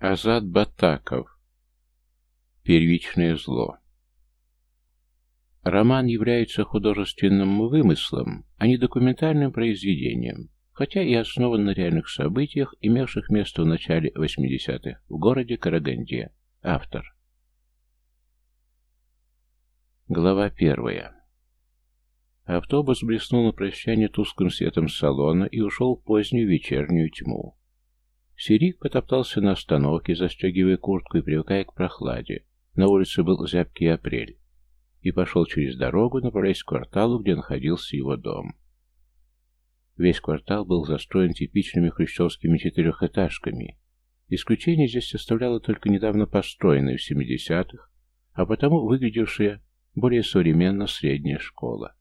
Азат Батаков. Первичное зло. Роман является художественным вымыслом, а не документальным произведением, хотя и основан на реальных событиях, имевших место в начале 80-х в городе Караганде. Автор. Глава первая. Автобус блеснул на прощание тусклым светом салона и ушел в позднюю вечернюю тьму. Сирик потоптался на остановке, застегивая куртку и привыкая к прохладе. На улице был зябкий апрель. И пошел через дорогу, направляясь к кварталу, где находился его дом. Весь квартал был застроен типичными хрущевскими четырехэтажками. Исключение здесь составляла только недавно построенная в 70-х, а потому выглядевшая более современно средняя школа.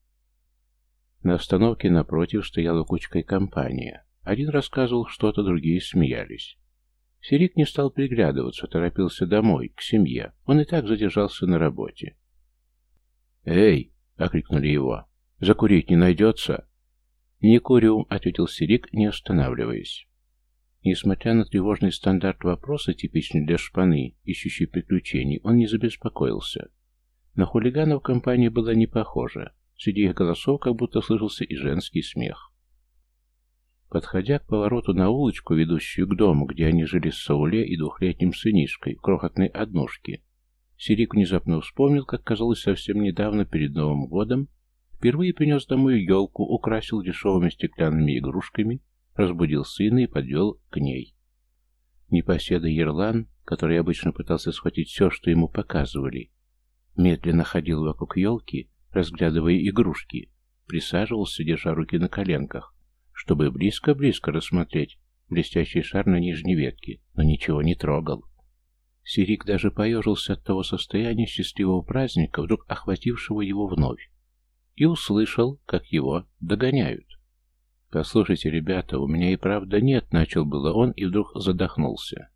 На остановке напротив стояла кучкой компания. Один рассказывал что-то, другие смеялись. Серик не стал приглядываться, торопился домой, к семье. Он и так задержался на работе. «Эй!» — окрикнули его. «Закурить не найдется?» «Не курю», — ответил Серик, не останавливаясь. Несмотря на тревожный стандарт вопроса, типичный для шпаны, ищущей приключений, он не забеспокоился. На хулиганов компания была не похожа. Среди их голосов как будто слышался и женский смех. Подходя к повороту на улочку, ведущую к дому, где они жили с Сауле и двухлетним сынишкой, в крохотной однушке, Сирик внезапно вспомнил, как казалось совсем недавно перед Новым годом, впервые принес домой елку, украсил дешевыми стеклянными игрушками, разбудил сына и подвел к ней. Непоседа Ерлан, который обычно пытался схватить все, что ему показывали, медленно ходил вокруг елки, разглядывая игрушки, присаживался, держа руки на коленках, чтобы близко-близко рассмотреть блестящий шар на нижней ветке, но ничего не трогал. Сирик даже поежился от того состояния счастливого праздника, вдруг охватившего его вновь, и услышал, как его догоняют. «Послушайте, ребята, у меня и правда нет», — начал было он, и вдруг задохнулся.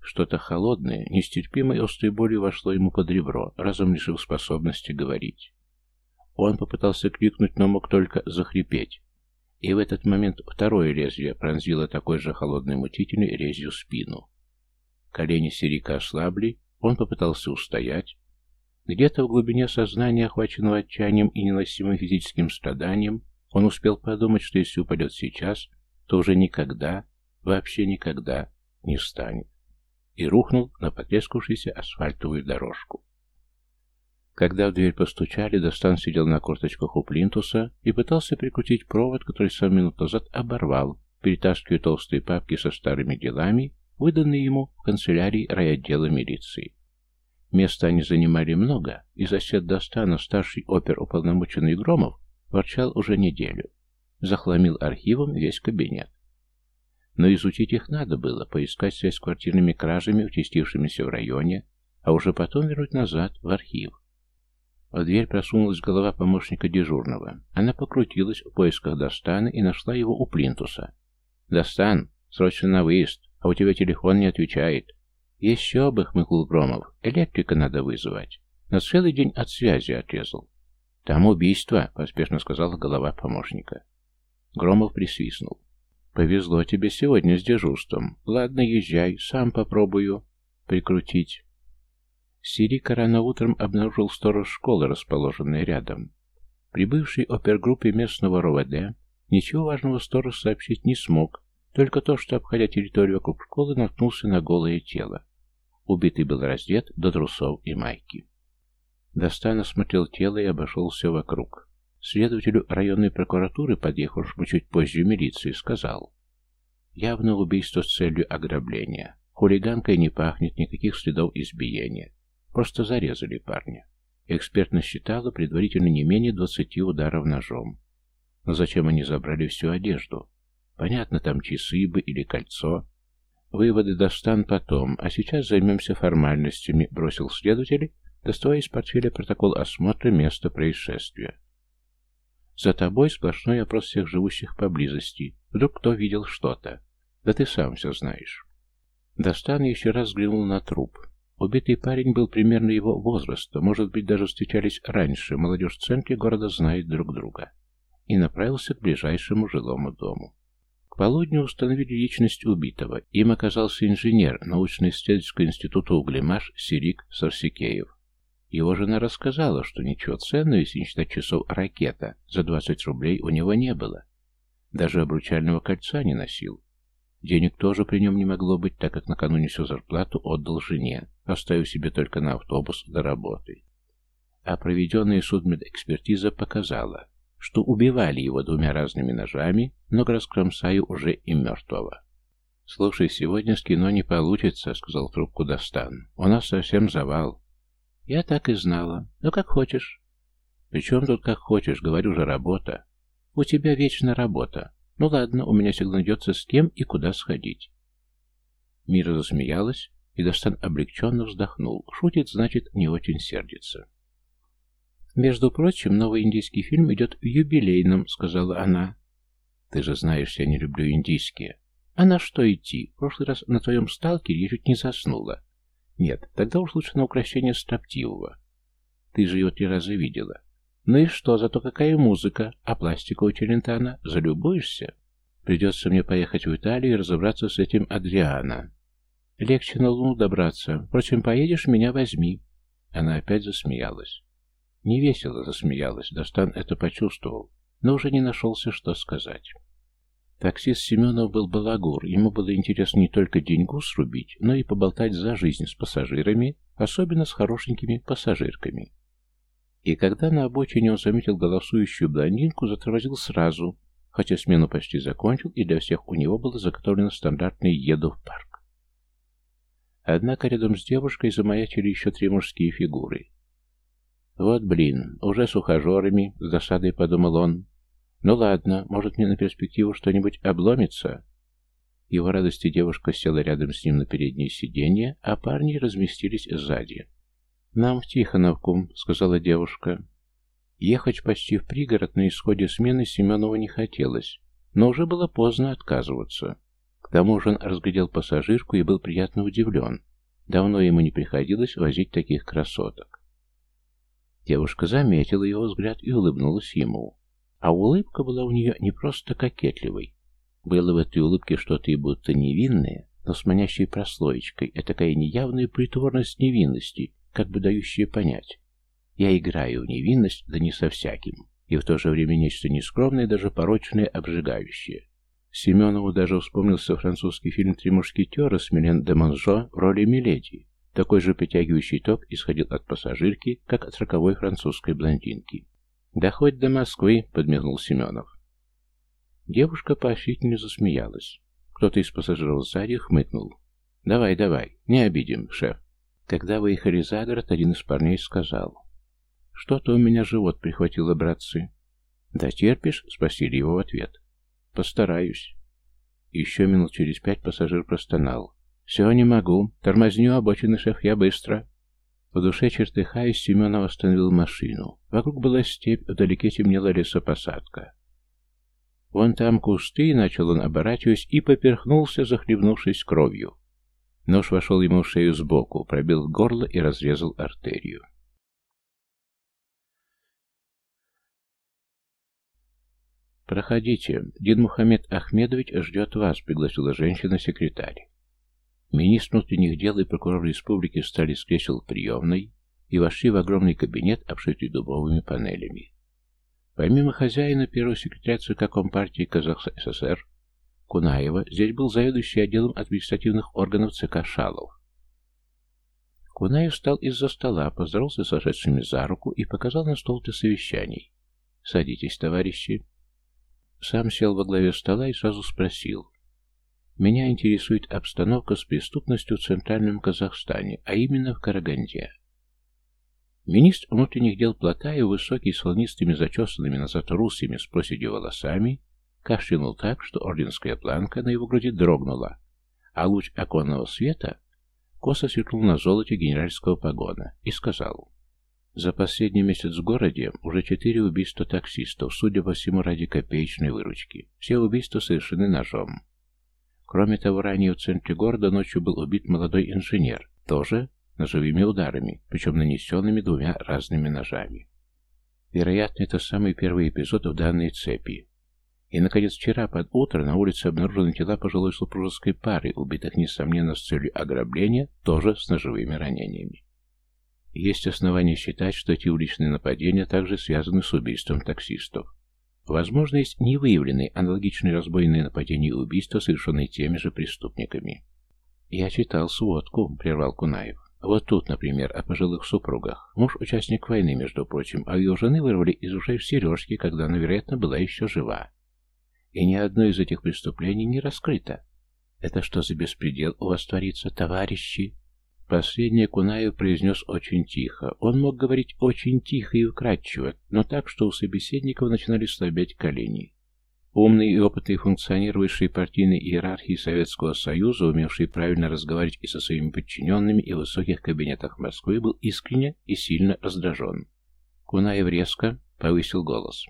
Что-то холодное, нестерпимой острой болью вошло ему под ребро, разом лишив способности говорить. Он попытался крикнуть, но мог только захрипеть. И в этот момент второе лезвие пронзило такой же холодной мутительной резью спину. Колени Сирика ослабли, он попытался устоять. Где-то в глубине сознания, охваченного отчаянием и неносимым физическим страданием, он успел подумать, что если упадет сейчас, то уже никогда, вообще никогда не встанет. И рухнул на потрескавшуюся асфальтовую дорожку. Когда в дверь постучали, Достан сидел на корточках у плинтуса и пытался прикрутить провод, который сам минут назад оборвал, перетаскивая толстые папки со старыми делами, выданные ему в канцелярии райотдела милиции. Места они занимали много, и сосед Достана, старший опер-уполномоченный Громов, ворчал уже неделю. Захламил архивом весь кабинет. Но изучить их надо было, поискать связь с квартирными кражами, участившимися в районе, а уже потом вернуть назад в архив. В дверь просунулась голова помощника дежурного. Она покрутилась в поисках Достана и нашла его у плинтуса. «Достан, срочно на выезд, а у тебя телефон не отвечает». «Еще бы», — хмыкнул Громов, — «электрика надо вызывать». На целый день от связи отрезал. «Там убийство», — поспешно сказала голова помощника. Громов присвистнул. «Повезло тебе сегодня с дежурством. Ладно, езжай, сам попробую прикрутить». Сирика рано утром обнаружил сторож школы, расположенной рядом. Прибывший опергруппе местного РОВД ничего важного сторож сообщить не смог, только то, что, обходя территорию вокруг школы, наткнулся на голое тело. Убитый был раздет до трусов и майки. Достан осмотрел тело и обошел все вокруг. Следователю районной прокуратуры, подъехавшему чуть позже милиции, сказал. Явно убийство с целью ограбления. Хулиганкой не пахнет, никаких следов избиения. Просто зарезали парня. Эксперт насчитала предварительно не менее двадцати ударов ножом. Но зачем они забрали всю одежду? Понятно, там часы бы или кольцо. Выводы достан потом, а сейчас займемся формальностями, бросил следователь, доставая из портфеля протокол осмотра места происшествия. За тобой сплошной опрос всех живущих поблизости. Вдруг кто видел что-то. Да ты сам все знаешь. Достан еще раз взглянул на труп. Убитый парень был примерно его возраста, может быть, даже встречались раньше, молодежь в центре города знает друг друга, и направился к ближайшему жилому дому. К полудню установили личность убитого. Им оказался инженер научно-исследовательского института Углемаш Сирик Сарсикеев. Его жена рассказала, что ничего ценного, если не считать часов ракета, за 20 рублей у него не было. Даже обручального кольца не носил. Денег тоже при нем не могло быть, так как накануне всю зарплату отдал жене, оставив себе только на автобус до работы. А проведенная судмедэкспертиза показала, что убивали его двумя разными ножами, но раскромсаю уже и мертвого. «Слушай, сегодня с кино не получится», — сказал трубку Достан. «У нас совсем завал. Я так и знала. Ну, как хочешь. Причем тут как хочешь, говорю же, работа. У тебя вечно работа. Ну ладно, у меня всегда найдется с кем и куда сходить. Мира засмеялась, и Достан облегченно вздохнул. Шутит, значит, не очень сердится. «Между прочим, новый индийский фильм идет в юбилейном», — сказала она. «Ты же знаешь, я не люблю индийские». «А на что идти? В прошлый раз на твоем сталкере я чуть не заснула. Нет, тогда уж лучше на украшение строптивого. Ты же его три раза видела. Ну и что, зато какая музыка, а пластика у Челентана, залюбуешься? Придется мне поехать в Италию и разобраться с этим Адриана. Легче на Луну добраться. Впрочем, поедешь, меня возьми. Она опять засмеялась. Невесело засмеялась, Достан это почувствовал, но уже не нашелся, что сказать. Таксист Семенов был балагур, ему было интересно не только деньгу срубить, но и поболтать за жизнь с пассажирами, особенно с хорошенькими пассажирками. И когда на обочине он заметил голосующую блондинку, затормозил сразу, хотя смену почти закончил, и для всех у него было заготовлено стандартное «еду в парк». Однако рядом с девушкой замаячили еще три мужские фигуры. «Вот блин, уже с ухажерами», — с досадой подумал он, ну ладно, может мне на перспективу что-нибудь обломится? Его радости девушка села рядом с ним на переднее сиденье, а парни разместились сзади. «Нам в Тихоновку», — сказала девушка. Ехать почти в пригород на исходе смены Семенову не хотелось, но уже было поздно отказываться. К тому же он разглядел пассажирку и был приятно удивлен. Давно ему не приходилось возить таких красоток. Девушка заметила его взгляд и улыбнулась ему. А улыбка была у нее не просто кокетливой. Было в этой улыбке что-то и будто невинное, но с манящей прослоечкой, и такая неявная притворность невинности, как бы дающая понять. Я играю в невинность, да не со всяким, и в то же время нечто нескромное, даже порочное, обжигающее. Семенову даже вспомнился французский фильм «Три мушкетера» с Милен де Монжо в роли Миледи. Такой же притягивающий ток исходил от пассажирки, как от роковой французской блондинки. «Да хоть до Москвы», — подмигнул Семенов. Девушка поощрительно засмеялась. Кто-то из пассажиров сзади хмыкнул. «Давай, давай, не обидим, шеф». Когда выехали за город, один из парней сказал. «Что-то у меня живот прихватило, братцы». «Да терпишь?» — спросили его в ответ. «Постараюсь». Еще минут через пять пассажир простонал. «Все, не могу. Тормозню обочины, шеф, я быстро». В душе чертыхаясь, Семенов остановил машину. Вокруг была степь, вдалеке темнела лесопосадка. Вон там кусты, начал он, оборачиваясь, и поперхнулся, захлебнувшись кровью. Нож вошел ему в шею сбоку, пробил горло и разрезал артерию. «Проходите. Дин Мухаммед Ахмедович ждет вас», — пригласила женщина-секретарь. Министр внутренних дел и прокурор республики встали с кресел приемной и вошли в огромный кабинет, обшитый дубовыми панелями. Помимо хозяина, первого секретаря ЦК Компартии Казахстан СССР, Кунаева, здесь был заведующий отделом административных органов ЦК Шалов. Кунаев встал из-за стола, поздоровался с вошедшими за руку и показал на стол для совещаний. «Садитесь, товарищи». Сам сел во главе стола и сразу спросил, меня интересует обстановка с преступностью в Центральном Казахстане, а именно в Караганде. Министр внутренних дел Платаев, высокий, с волнистыми зачесанными назад русыми с проседью волосами, кашлянул так, что орденская планка на его груди дрогнула, а луч оконного света косо сверкнул на золоте генеральского погона и сказал, «За последний месяц в городе уже четыре убийства таксистов, судя по всему, ради копеечной выручки. Все убийства совершены ножом. Кроме того, ранее в центре города ночью был убит молодой инженер, тоже ножевыми ударами, причем нанесенными двумя разными ножами. Вероятно, это самый первый эпизод в данной цепи. И, наконец, вчера под утро на улице обнаружены тела пожилой супружеской пары, убитых, несомненно, с целью ограбления, тоже с ножевыми ранениями. Есть основания считать, что эти уличные нападения также связаны с убийством таксистов. Возможно, есть невыявленные аналогичные разбойные нападения и убийства, совершенные теми же преступниками. «Я читал сводку», — прервал Кунаев. «Вот тут, например, о пожилых супругах. Муж — участник войны, между прочим, а ее жены вырвали из ушей сережки, когда она, вероятно, была еще жива. И ни одно из этих преступлений не раскрыто. Это что за беспредел у вас творится, товарищи?» Последнее Кунаев произнес очень тихо. Он мог говорить очень тихо и вкрадчиво, но так, что у собеседников начинали слабеть колени. Умный и опытный функционер высшей партийной иерархии Советского Союза, умевший правильно разговаривать и со своими подчиненными, и в высоких кабинетах Москвы, был искренне и сильно раздражен. Кунаев резко повысил голос.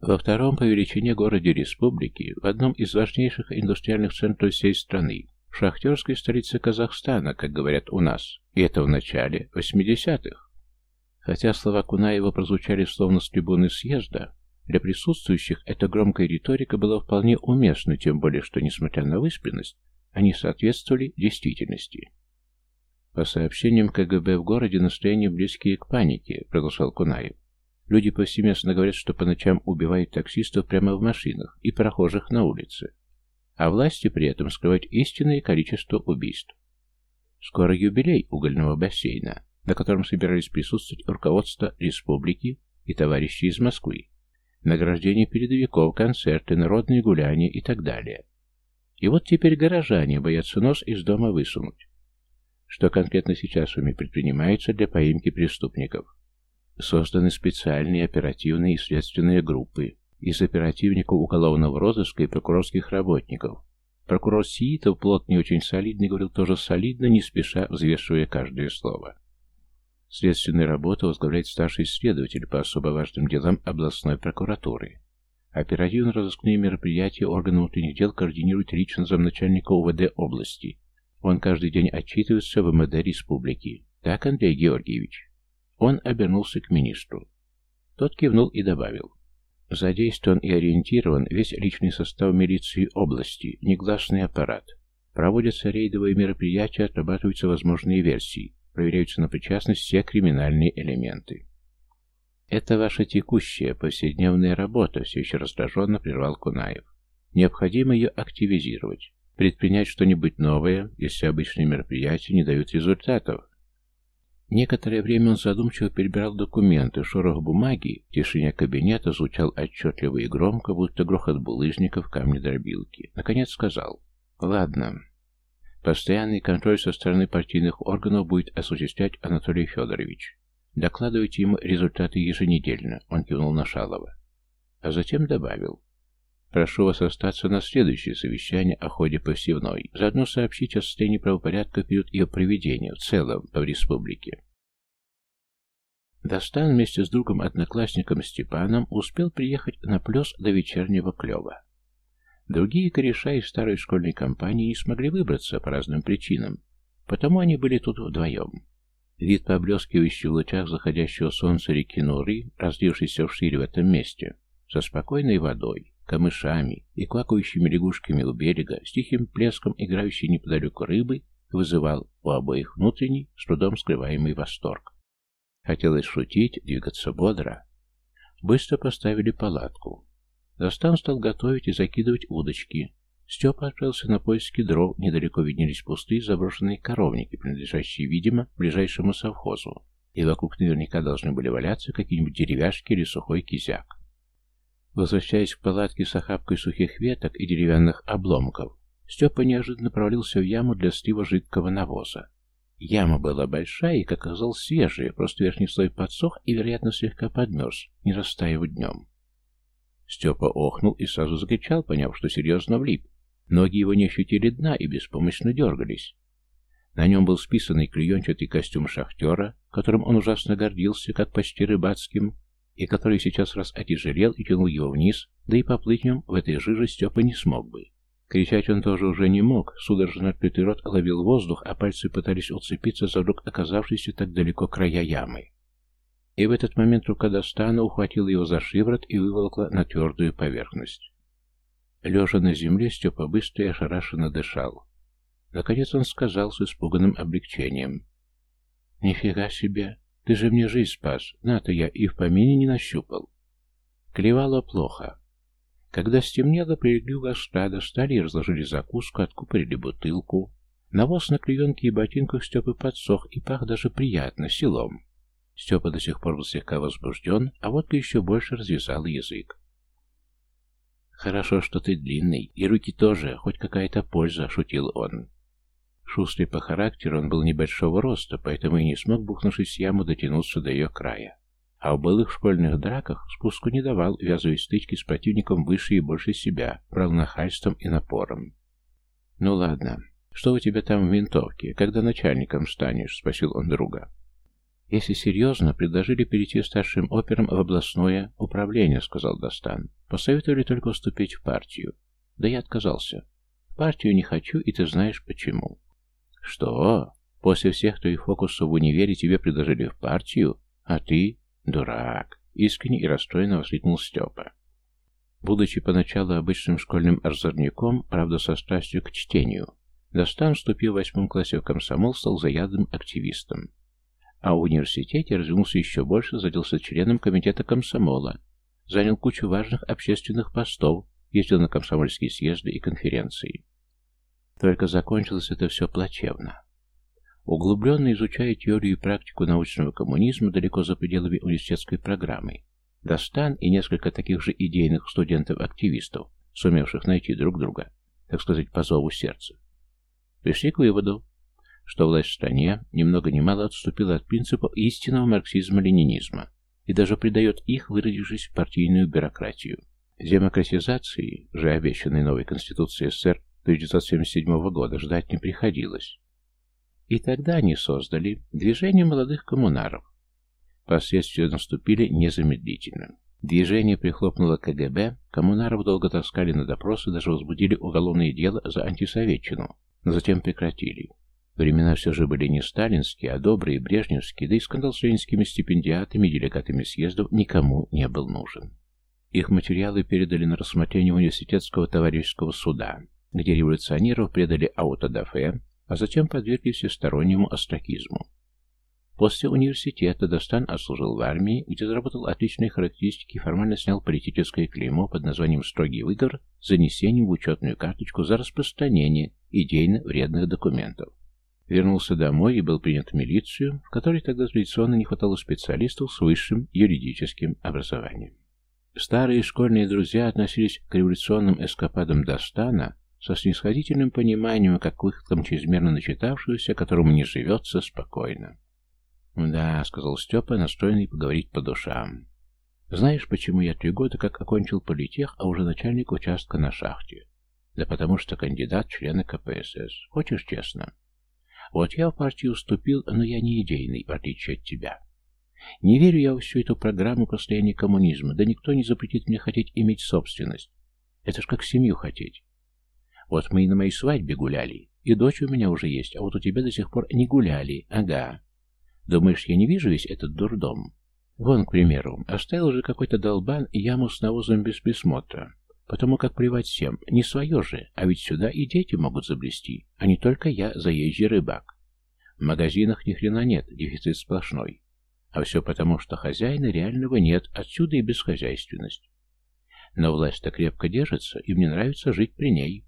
Во втором по величине городе республики, в одном из важнейших индустриальных центров всей страны, в шахтерской столице Казахстана, как говорят у нас, и это в начале 80-х. Хотя слова Кунаева прозвучали словно с трибуны съезда, для присутствующих эта громкая риторика была вполне уместна, тем более, что, несмотря на выспренность, они соответствовали действительности. По сообщениям КГБ в городе настроения близкие к панике, продолжал Кунаев. Люди повсеместно говорят, что по ночам убивают таксистов прямо в машинах и прохожих на улице. А власти при этом скрывают истинное количество убийств. Скоро юбилей угольного бассейна, на котором собирались присутствовать руководство республики и товарищи из Москвы награждение передовиков, концерты, народные гуляния и так далее. И вот теперь горожане боятся нос из дома высунуть. Что конкретно сейчас вами предпринимается для поимки преступников? Созданы специальные оперативные и следственные группы из оперативников уголовного розыска и прокурорских работников. Прокурор Сиитов, плот не очень солидный, говорил тоже солидно, не спеша взвешивая каждое слово. Следственную работу возглавляет старший следователь по особо важным делам областной прокуратуры. Оперативно-розыскные мероприятия органы внутренних дел координирует лично замначальника УВД области. Он каждый день отчитывается в МВД республики. Так, Андрей Георгиевич? Он обернулся к министру. Тот кивнул и добавил. Задействован и ориентирован весь личный состав милиции области, негласный аппарат. Проводятся рейдовые мероприятия, отрабатываются возможные версии. Проверяются на причастность все криминальные элементы. «Это ваша текущая, повседневная работа», — все еще раздраженно прервал Кунаев. «Необходимо ее активизировать, предпринять что-нибудь новое, если обычные мероприятия не дают результатов». Некоторое время он задумчиво перебирал документы, шорох бумаги, в тишине кабинета звучал отчетливо и громко, будто грохот булыжников камни-дробилки. Наконец сказал, «Ладно, Постоянный контроль со стороны партийных органов будет осуществлять Анатолий Федорович. Докладывайте ему результаты еженедельно, он кивнул на Шалова. А затем добавил. Прошу вас остаться на следующее совещание о ходе посевной. Заодно сообщить о состоянии правопорядка перед ее проведения в целом в республике. Достан вместе с другом-одноклассником Степаном успел приехать на плес до вечернего клёва. Другие кореша из старой школьной компании не смогли выбраться по разным причинам, потому они были тут вдвоем. Вид поблескивающий в лучах заходящего солнца реки Нуры, разлившийся вширь в этом месте, со спокойной водой, камышами и квакающими лягушками у берега, с тихим плеском играющей неподалеку рыбы, вызывал у обоих внутренний, с трудом скрываемый восторг. Хотелось шутить, двигаться бодро. Быстро поставили палатку. Достан стал готовить и закидывать удочки. Степа отправился на поиски дров, недалеко виднелись пустые заброшенные коровники, принадлежащие, видимо, ближайшему совхозу, и вокруг наверняка должны были валяться какие-нибудь деревяшки или сухой кизяк. Возвращаясь к палатке с охапкой сухих веток и деревянных обломков, Степа неожиданно провалился в яму для слива жидкого навоза. Яма была большая и, как оказалось, свежая, просто верхний слой подсох и, вероятно, слегка подмерз, не растаяв днем. Степа охнул и сразу закричал, поняв, что серьезно влип. Ноги его не ощутили дна и беспомощно дергались. На нем был списанный клеенчатый костюм шахтера, которым он ужасно гордился, как почти рыбацким, и который сейчас раз отяжелел и тянул его вниз, да и поплыть в нем в этой жиже Степа не смог бы. Кричать он тоже уже не мог, судорожно открытый рот ловил воздух, а пальцы пытались уцепиться за вдруг оказавшиеся так далеко края ямы. И в этот момент рука Достана ухватила его за шиворот и выволокла на твердую поверхность. Лежа на земле, Степа быстро и ошарашенно дышал. Наконец он сказал с испуганным облегчением. «Нифига себе! Ты же мне жизнь спас! На-то я и в помине не нащупал!» Клевало плохо. Когда стемнело, прилегли у костра, достали и разложили закуску, откупорили бутылку. Навоз на клеенке и ботинках Степы подсох и пах даже приятно, селом. Степа до сих пор был слегка возбужден, а водка еще больше развязала язык. «Хорошо, что ты длинный, и руки тоже, хоть какая-то польза», — шутил он. Шустрый по характеру, он был небольшого роста, поэтому и не смог, бухнувшись в яму, дотянуться до ее края. А в былых школьных драках спуску не давал, ввязывая стычки с противником выше и больше себя, брал нахальством и напором. «Ну ладно, что у тебя там в винтовке, когда начальником станешь?» — спросил он друга. «Если серьезно, предложили перейти старшим опером в областное управление», — сказал Достан. «Посоветовали только вступить в партию. Да я отказался. В партию не хочу, и ты знаешь почему». «Что? После всех твоих фокусов в универе тебе предложили в партию? А ты? Дурак!» Искренне и расстроенно воскликнул Степа. Будучи поначалу обычным школьным озорником, правда со страстью к чтению, Достан, вступив в восьмом классе в комсомол, стал заядлым активистом. А в университете развился еще больше, заделся членом комитета комсомола, занял кучу важных общественных постов, ездил на комсомольские съезды и конференции. Только закончилось это все плачевно. Углубленно изучая теорию и практику научного коммунизма далеко за пределами университетской программы, Достан и несколько таких же идейных студентов-активистов, сумевших найти друг друга, так сказать, по зову сердца, пришли к выводу, что власть в стране ни много ни мало отступила от принципов истинного марксизма-ленинизма и даже придает их, выродившись в партийную бюрократию. Демократизации, же обещанной новой Конституцией СССР 1977 года, ждать не приходилось. И тогда они создали движение молодых коммунаров. Последствия наступили незамедлительно. Движение прихлопнуло КГБ, коммунаров долго таскали на допросы, даже возбудили уголовное дело за антисоветчину, но затем прекратили. Времена все же были не сталинские, а добрые, брежневские, да и скандал с ленинскими стипендиатами и делегатами съездов никому не был нужен. Их материалы передали на рассмотрение университетского товарищеского суда, где революционеров предали аутодафе, а затем подвергли всестороннему остракизму. После университета Достан отслужил в армии, где заработал отличные характеристики и формально снял политическое клеймо под названием «Строгий выговор» с занесением в учетную карточку за распространение идейно вредных документов. Вернулся домой и был принят в милицию, в которой тогда традиционно не хватало специалистов с высшим юридическим образованием. Старые школьные друзья относились к революционным эскападам Достана со снисходительным пониманием, как к выходкам чрезмерно начитавшегося, которому не живется спокойно. «Да», — сказал Степа, настроенный поговорить по душам. «Знаешь, почему я три года как окончил политех, а уже начальник участка на шахте? Да потому что кандидат члена КПСС. Хочешь честно?» Вот я в партию уступил, но я не идейный, в отличие от тебя. Не верю я в всю эту программу построения коммунизма, да никто не запретит мне хотеть иметь собственность. Это ж как семью хотеть. Вот мы и на моей свадьбе гуляли, и дочь у меня уже есть, а вот у тебя до сих пор не гуляли, ага. Думаешь, я не вижу весь этот дурдом? Вон, к примеру, оставил же какой-то долбан яму с навозом без присмотра. Потому как плевать всем, не свое же, а ведь сюда и дети могут заблести, а не только я, заезжий рыбак. В магазинах ни хрена нет, дефицит сплошной. А все потому, что хозяина реального нет, отсюда и бесхозяйственность. Но власть-то крепко держится, и мне нравится жить при ней.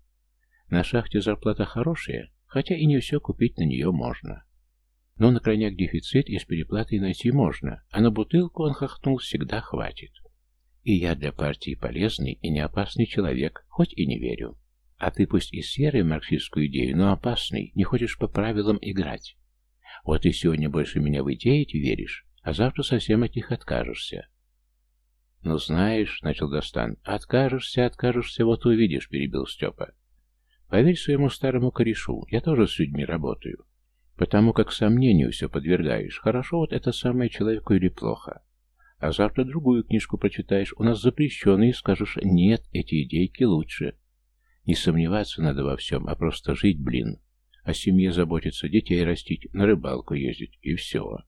На шахте зарплата хорошая, хотя и не все купить на нее можно. Но на крайняк дефицит и с переплатой найти можно, а на бутылку он хохнул всегда хватит. И я для партии полезный и не опасный человек, хоть и не верю. А ты пусть и серый марксистскую идею, но опасный, не хочешь по правилам играть. Вот и сегодня больше меня в идеи веришь, а завтра совсем от них откажешься. «Ну, знаешь», — начал Достан, — «откажешься, откажешься, вот увидишь», — перебил Степа. «Поверь своему старому корешу, я тоже с людьми работаю. Потому как сомнению все подвергаешь, хорошо вот это самое человеку или плохо. А завтра другую книжку прочитаешь, у нас запрещенные, скажешь, нет, эти идейки лучше. Не сомневаться надо во всем, а просто жить, блин. О семье заботиться, детей растить, на рыбалку ездить, и все.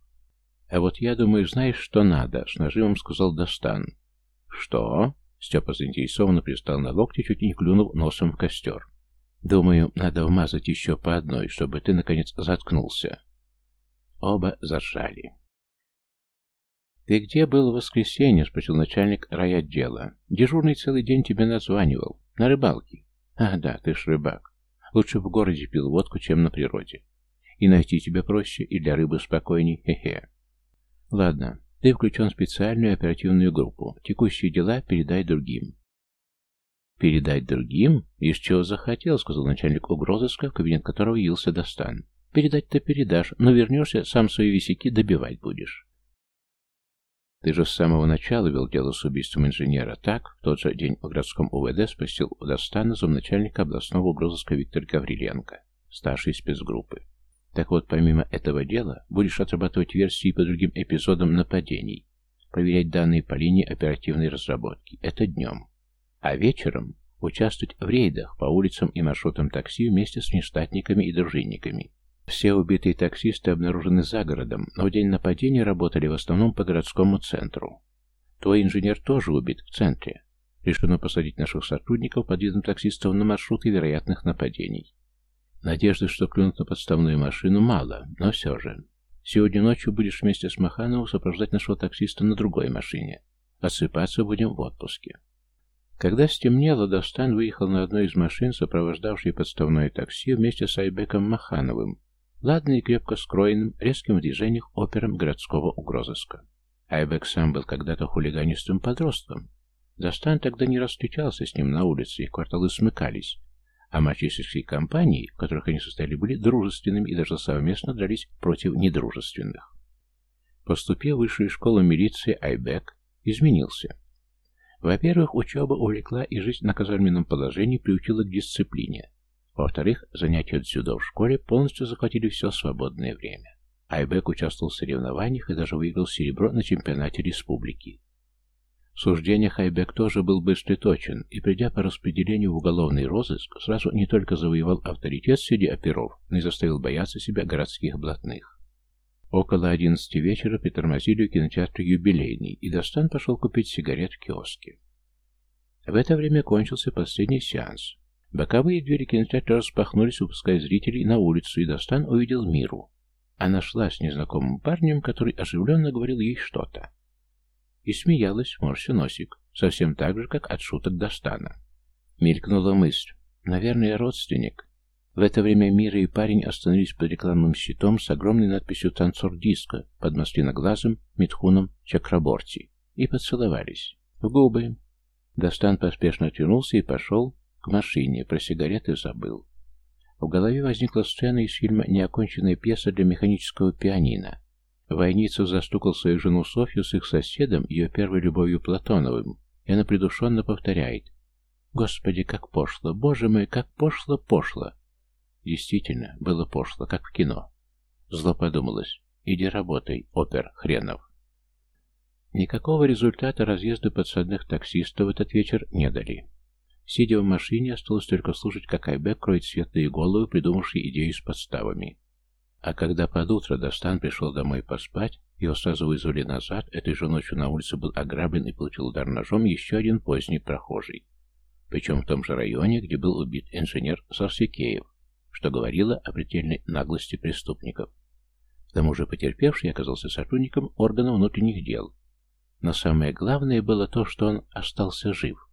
А вот я думаю, знаешь, что надо, с нажимом сказал Достан. Что? Степа заинтересованно пристал на локти, чуть не клюнув носом в костер. «Думаю, надо вмазать еще по одной, чтобы ты, наконец, заткнулся». Оба заржали. «Ты где был в воскресенье?» — спросил начальник райотдела. «Дежурный целый день тебе названивал. На рыбалке». «А, да, ты ж рыбак. Лучше в городе пил водку, чем на природе. И найти тебя проще, и для рыбы спокойней. Хе-хе». «Ладно, ты включен в специальную оперативную группу. Текущие дела передай другим. «Передать другим? Из чего захотел», — сказал начальник угрозыска, в кабинет которого явился Достан. «Передать-то передашь, но вернешься, сам свои висяки добивать будешь». «Ты же с самого начала вел дело с убийством инженера, так?» В тот же день в городском УВД спросил у Достана замначальника областного угрозыска Виктор Гавриленко, старший спецгруппы. Так вот, помимо этого дела, будешь отрабатывать версии по другим эпизодам нападений, проверять данные по линии оперативной разработки. Это днем. А вечером участвовать в рейдах по улицам и маршрутам такси вместе с внештатниками и дружинниками. Все убитые таксисты обнаружены за городом, но в день нападения работали в основном по городскому центру. Твой инженер тоже убит в центре. Решено посадить наших сотрудников под видом таксистов на маршруты вероятных нападений. Надежды, что клюнут на подставную машину, мало, но все же. Сегодня ночью будешь вместе с Махановым сопровождать нашего таксиста на другой машине. Отсыпаться будем в отпуске. Когда стемнело, Достан выехал на одной из машин, сопровождавшей подставное такси вместе с Айбеком Махановым, ладно и крепко скроенным, резким в движениях опером городского угрозыска. Айбек сам был когда-то хулиганистым подростком. Достан тогда не раз с ним на улице, их кварталы смыкались, а мальчишеские компании, в которых они состояли, были дружественными и даже совместно дрались против недружественных. Поступив в высшую школу милиции, Айбек изменился. Во-первых, учеба увлекла и жизнь на казарменном положении приучила к дисциплине. Во-вторых, занятия дзюдо в школе полностью захватили все свободное время. Айбек участвовал в соревнованиях и даже выиграл серебро на чемпионате республики. В суждениях Айбек тоже был быстр и точен, и, придя по распределению в уголовный розыск, сразу не только завоевал авторитет среди оперов, но и заставил бояться себя городских блатных. Около одиннадцати вечера притормозили у кинотеатра «Юбилейный», и Достан пошел купить сигарет в киоске. В это время кончился последний сеанс. Боковые двери кинотеатра распахнулись, выпуская зрителей на улицу, и Достан увидел Миру. Она шла с незнакомым парнем, который оживленно говорил ей что-то и смеялась, морща носик, совсем так же, как от шуток Достана. Мелькнула мысль. Наверное, родственник. В это время Мира и парень остановились под рекламным щитом с огромной надписью «Танцор диска» под маслиноглазым Митхуном Чакраборти и поцеловались. В губы. Достан поспешно отвернулся и пошел к машине, про сигареты забыл. В голове возникла сцена из фильма «Неоконченная пьеса для механического пианино», Войницев застукал свою жену Софью с их соседом, ее первой любовью Платоновым, и она придушенно повторяет. «Господи, как пошло! Боже мой, как пошло, пошло!» Действительно, было пошло, как в кино. Зло подумалось. «Иди работай, опер хренов!» Никакого результата разъезда подсадных таксистов в этот вечер не дали. Сидя в машине, осталось только слушать, как Айбек кроет светлые головы, придумавшие идею с подставами. А когда под утро Достан пришел домой поспать, его сразу вызвали назад, этой же ночью на улице был ограблен и получил удар ножом еще один поздний прохожий. Причем в том же районе, где был убит инженер Сарсикеев, что говорило о предельной наглости преступников. К тому же потерпевший оказался сотрудником органов внутренних дел. Но самое главное было то, что он остался жив.